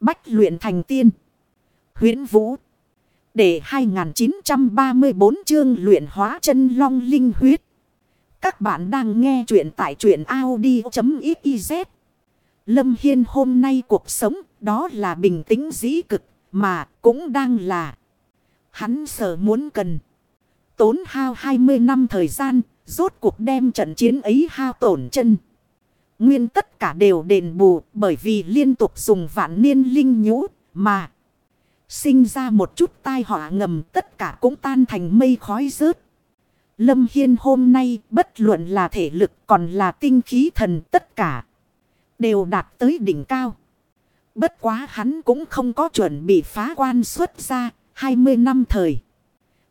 Bách luyện thành tiên. huyễn Vũ. Để 2934 chương luyện hóa chân long linh huyết. Các bạn đang nghe truyện tại truyện Audi.xyz. Lâm Hiên hôm nay cuộc sống, đó là bình tĩnh dĩ cực, mà cũng đang là. Hắn sợ muốn cần. Tốn hao 20 năm thời gian, rốt cuộc đem trận chiến ấy hao tổn chân. Nguyên tất cả đều đền bù bởi vì liên tục dùng vạn niên linh nhũ mà. Sinh ra một chút tai họa ngầm, tất cả cũng tan thành mây khói rớt. Lâm Hiên hôm nay bất luận là thể lực còn là tinh khí thần, tất cả. Đều đạt tới đỉnh cao. Bất quá hắn cũng không có chuẩn bị phá quan xuất ra 20 năm thời.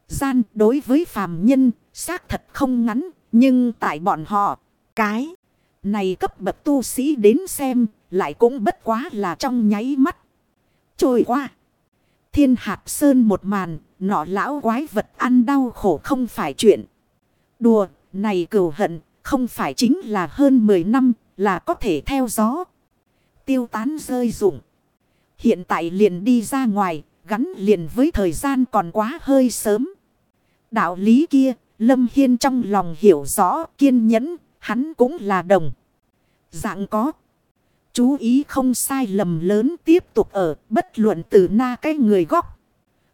Gian đối với phàm nhân, xác thật không ngắn, nhưng tại bọn họ, cái này cấp bậc tu sĩ đến xem lại cũng bất quá là trong nháy mắt. Trôi qua. Thiên hạt sơn một màn, nọ lão quái vật ăn đau khổ không phải chuyện. Đùa, này cửu hận, không phải chính là hơn 10 năm, là có thể theo gió. Tiêu tán rơi rụng. Hiện tại liền đi ra ngoài, gắn liền với thời gian còn quá hơi sớm. Đạo lý kia, Lâm Hiên trong lòng hiểu rõ, kiên nhẫn, hắn cũng là đồng. Dạng có. Chú ý không sai lầm lớn tiếp tục ở bất luận từ na cái người góc.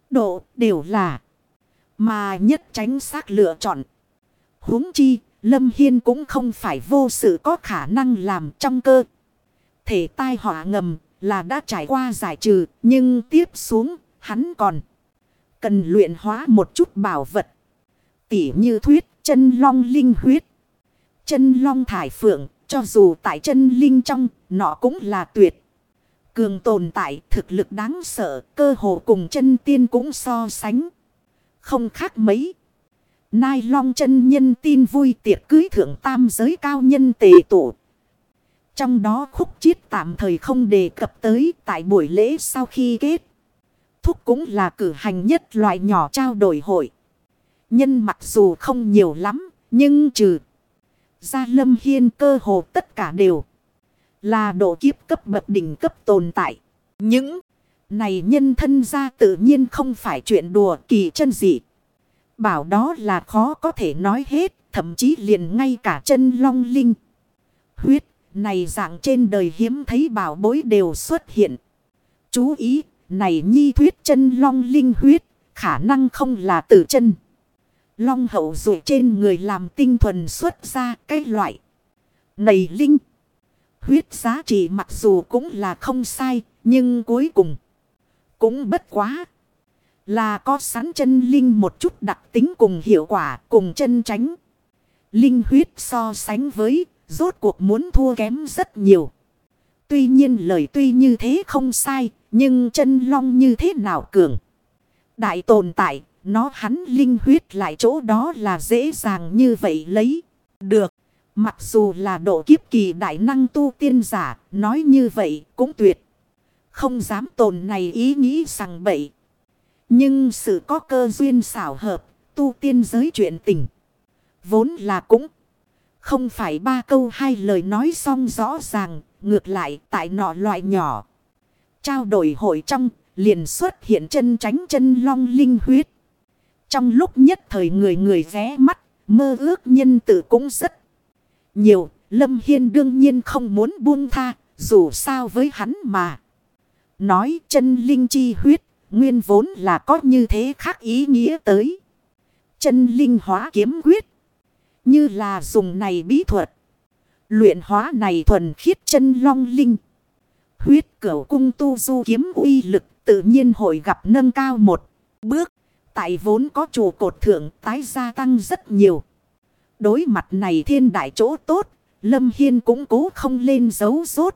Độ đều là. Mà nhất tránh xác lựa chọn. huống chi, Lâm Hiên cũng không phải vô sự có khả năng làm trong cơ. Thể tai họa ngầm là đã trải qua giải trừ, nhưng tiếp xuống, hắn còn cần luyện hóa một chút bảo vật. Tỉ như thuyết, chân long linh huyết. Chân long thải phượng, cho dù tại chân linh trong, nó cũng là tuyệt. Cường tồn tại thực lực đáng sợ, cơ hồ cùng chân tiên cũng so sánh. Không khác mấy. Nai long chân nhân tin vui tiệc cưới thượng tam giới cao nhân tề tụ. Trong đó khúc chiết tạm thời không đề cập tới tại buổi lễ sau khi kết. Thúc cũng là cử hành nhất loại nhỏ trao đổi hội. Nhân mặc dù không nhiều lắm, nhưng trừ Gia Lâm Hiên cơ hồ tất cả đều là độ kiếp cấp bậc đỉnh cấp tồn tại. Những này nhân thân ra tự nhiên không phải chuyện đùa kỳ chân dị. Bảo đó là khó có thể nói hết, thậm chí liền ngay cả chân long linh. Huyết này dạng trên đời hiếm thấy bảo bối đều xuất hiện. Chú ý, này nhi thuyết chân long linh huyết, khả năng không là từ chân. Long hậu rủi trên người làm tinh thuần xuất ra cái loại. Này Linh. Huyết giá trị mặc dù cũng là không sai. Nhưng cuối cùng. Cũng bất quá. Là có sẵn chân Linh một chút đặc tính cùng hiệu quả cùng chân tránh. Linh huyết so sánh với. Rốt cuộc muốn thua kém rất nhiều. Tuy nhiên lời tuy như thế không sai. Nhưng chân long như thế nào cường. Đại tồn tại nó hắn linh huyết lại chỗ đó là dễ dàng như vậy lấy. Được. Mặc dù là độ kiếp kỳ đại năng tu tiên giả, nói như vậy cũng tuyệt. Không dám tồn này ý nghĩ rằng bậy. Nhưng sự có cơ duyên xảo hợp, tu tiên giới chuyện tình. Vốn là cũng không phải ba câu hai lời nói xong rõ ràng, ngược lại tại nọ loại nhỏ. Trao đổi hội trong, liền xuất hiện chân tránh chân long linh huyết. Trong lúc nhất thời người người ghé mắt, mơ ước nhân tử cũng rất nhiều. Lâm Hiên đương nhiên không muốn buông tha, dù sao với hắn mà. Nói chân linh chi huyết, nguyên vốn là có như thế khác ý nghĩa tới. Chân linh hóa kiếm huyết, như là dùng này bí thuật. Luyện hóa này thuần khiết chân long linh. Huyết cửu cung tu du kiếm uy lực tự nhiên hội gặp nâng cao một bước. Tại vốn có trụ cột thượng tái gia tăng rất nhiều. Đối mặt này thiên đại chỗ tốt, Lâm Hiên cũng cố không lên dấu rốt.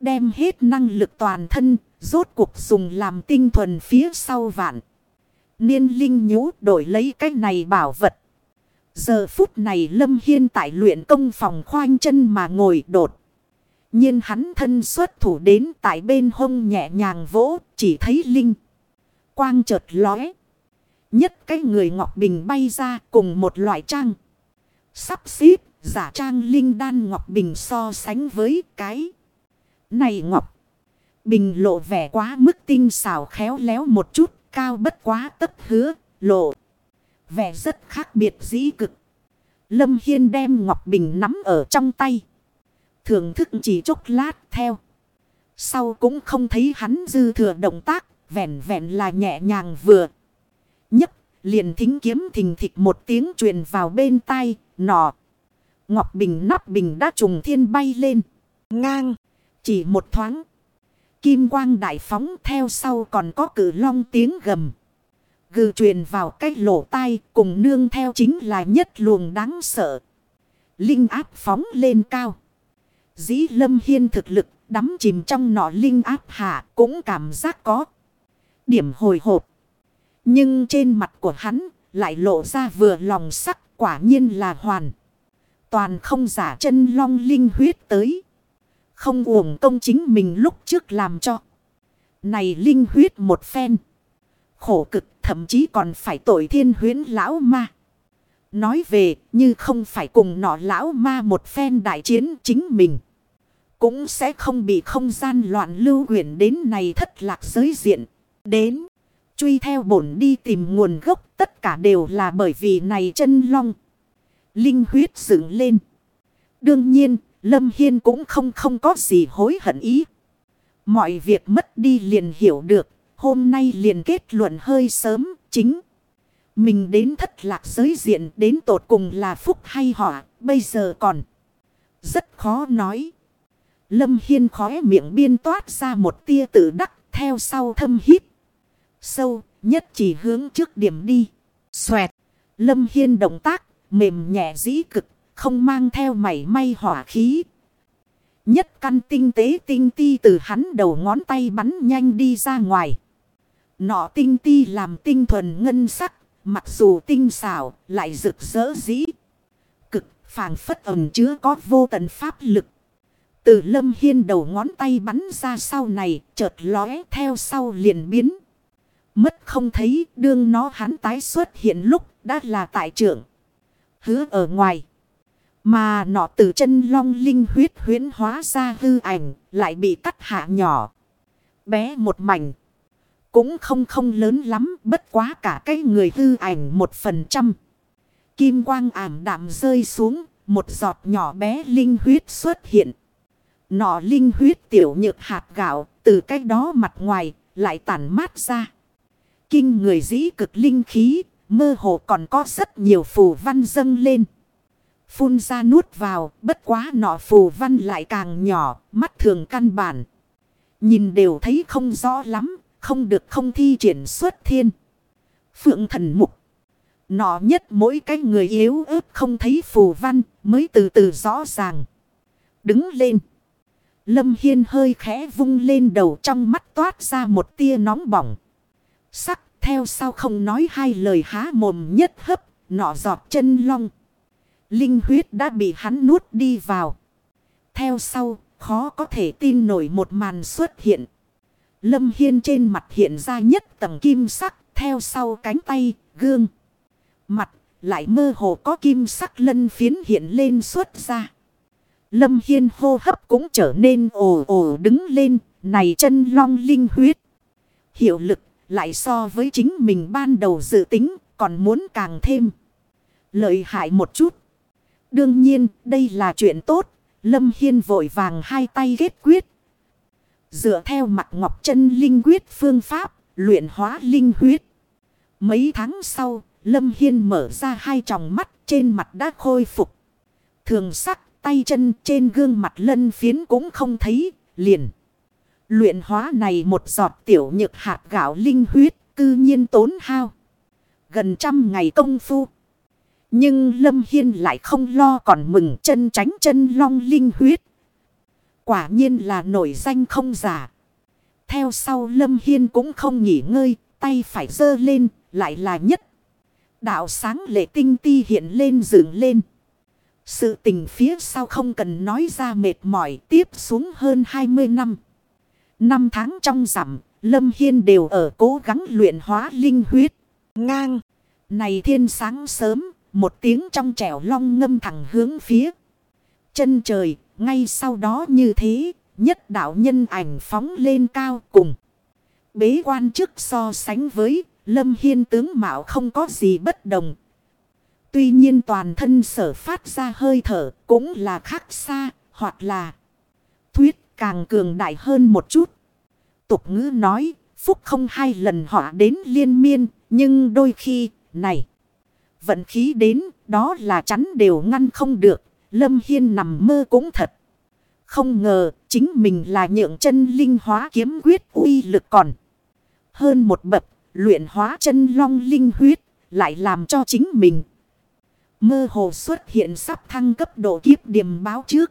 Đem hết năng lực toàn thân, rốt cuộc dùng làm tinh thuần phía sau vạn. Niên linh nhú đổi lấy cái này bảo vật. Giờ phút này Lâm Hiên tại luyện công phòng khoanh chân mà ngồi đột. nhiên hắn thân xuất thủ đến tại bên hông nhẹ nhàng vỗ, chỉ thấy linh. Quang chợt lóe. Nhất cái người ngọc bình bay ra cùng một loại trang. Sắp xếp giả trang linh đan ngọc bình so sánh với cái này ngọc. Bình lộ vẻ quá mức tinh xảo khéo léo một chút, cao bất quá tất hứa, lộ. Vẻ rất khác biệt dĩ cực. Lâm Hiên đem Ngọc Bình nắm ở trong tay. Thưởng thức chỉ chốc lát theo. Sau cũng không thấy hắn dư thừa động tác, vẹn vẹn là nhẹ nhàng vừa liền thính kiếm thình thịch một tiếng truyền vào bên tai, nọ. Ngọc Bình nắp bình đã trùng thiên bay lên. Ngang, chỉ một thoáng. Kim quang đại phóng theo sau còn có cử long tiếng gầm. Gừ truyền vào cái lỗ tai cùng nương theo chính là nhất luồng đáng sợ. Linh áp phóng lên cao. Dĩ lâm hiên thực lực đắm chìm trong nọ linh áp hạ cũng cảm giác có. Điểm hồi hộp. Nhưng trên mặt của hắn lại lộ ra vừa lòng sắc, quả nhiên là hoàn. Toàn không giả chân long linh huyết tới. Không uổng công chính mình lúc trước làm cho. Này linh huyết một phen. Khổ cực, thậm chí còn phải tội thiên huyến lão ma. Nói về, như không phải cùng nọ lão ma một phen đại chiến chính mình. Cũng sẽ không bị không gian loạn lưu quyển đến này thất lạc giới diện. Đến. Truy theo bổn đi tìm nguồn gốc tất cả đều là bởi vì này chân long. Linh huyết dựng lên. Đương nhiên, Lâm Hiên cũng không không có gì hối hận ý. Mọi việc mất đi liền hiểu được, hôm nay liền kết luận hơi sớm, chính. Mình đến thất lạc giới diện đến tột cùng là phúc hay họa, bây giờ còn rất khó nói. Lâm Hiên khóe miệng biên toát ra một tia tự đắc theo sau thâm hít. Sâu, nhất chỉ hướng trước điểm đi. Xoẹt, Lâm Hiên động tác, mềm nhẹ dĩ cực, không mang theo mảy may hỏa khí. Nhất căn tinh tế tinh ti từ hắn đầu ngón tay bắn nhanh đi ra ngoài. Nọ tinh ti làm tinh thuần ngân sắc, mặc dù tinh xảo, lại rực rỡ dĩ. Cực, phàng phất ẩm chứa có vô tận pháp lực. Từ lâm hiên đầu ngón tay bắn ra sau này, chợt lóe theo sau liền biến. Mất không thấy, đương nó hắn tái xuất hiện lúc, đã là tại trưởng. Hứa ở ngoài. Mà nọ từ chân long linh huyết huyến hóa ra hư ảnh, lại bị cắt hạ nhỏ. Bé một mảnh. Cũng không không lớn lắm, bất quá cả cái người hư ảnh một phần trăm. Kim quang ảm đạm rơi xuống, một giọt nhỏ bé linh huyết xuất hiện. Nọ linh huyết tiểu nhược hạt gạo, từ cái đó mặt ngoài, lại tản mát ra. Kinh người dĩ cực linh khí, mơ hồ còn có rất nhiều phù văn dâng lên. Phun ra nuốt vào, bất quá nọ phù văn lại càng nhỏ, mắt thường căn bản. Nhìn đều thấy không rõ lắm, không được không thi triển xuất thiên. Phượng thần mục. Nọ nhất mỗi cái người yếu ớt không thấy phù văn mới từ từ rõ ràng. Đứng lên. Lâm Hiên hơi khẽ vung lên đầu trong mắt toát ra một tia nóng bỏng. Sắc theo sau không nói hai lời há mồm nhất hấp, nọ giọt chân long. Linh huyết đã bị hắn nuốt đi vào. Theo sau, khó có thể tin nổi một màn xuất hiện. Lâm Hiên trên mặt hiện ra nhất tầng kim sắc, theo sau cánh tay, gương. Mặt, lại mơ hồ có kim sắc lân phiến hiện lên xuất ra. Lâm Hiên hô hấp cũng trở nên ồ ồ đứng lên, này chân long linh huyết. Hiệu lực lại so với chính mình ban đầu dự tính, còn muốn càng thêm. Lợi hại một chút. Đương nhiên, đây là chuyện tốt. Lâm Hiên vội vàng hai tay ghét quyết. Dựa theo mặt ngọc chân linh quyết phương pháp, luyện hóa linh huyết. Mấy tháng sau, Lâm Hiên mở ra hai tròng mắt trên mặt đã khôi phục. Thường sắc, tay chân trên gương mặt lân phiến cũng không thấy, liền. Luyện hóa này một giọt tiểu nhược hạt gạo linh huyết cư nhiên tốn hao. Gần trăm ngày công phu. Nhưng Lâm Hiên lại không lo còn mừng chân tránh chân long linh huyết. Quả nhiên là nổi danh không giả. Theo sau Lâm Hiên cũng không nghỉ ngơi, tay phải dơ lên, lại là nhất. Đạo sáng lệ tinh ti hiện lên dựng lên. Sự tình phía sau không cần nói ra mệt mỏi tiếp xuống hơn 20 năm. Năm tháng trong rằm, Lâm Hiên đều ở cố gắng luyện hóa linh huyết. Ngang, này thiên sáng sớm, một tiếng trong trẻo long ngâm thẳng hướng phía. Chân trời, ngay sau đó như thế, nhất đạo nhân ảnh phóng lên cao cùng. Bế quan trước so sánh với Lâm Hiên tướng mạo không có gì bất đồng. Tuy nhiên toàn thân sở phát ra hơi thở cũng là khác xa hoặc là càng cường đại hơn một chút. Tục ngữ nói, phúc không hai lần họ đến liên miên, nhưng đôi khi, này, vận khí đến, đó là chắn đều ngăn không được. Lâm Hiên nằm mơ cũng thật. Không ngờ, chính mình là nhượng chân linh hóa kiếm quyết uy lực còn. Hơn một bậc, luyện hóa chân long linh huyết, lại làm cho chính mình. Mơ hồ xuất hiện sắp thăng cấp độ kiếp điểm báo trước.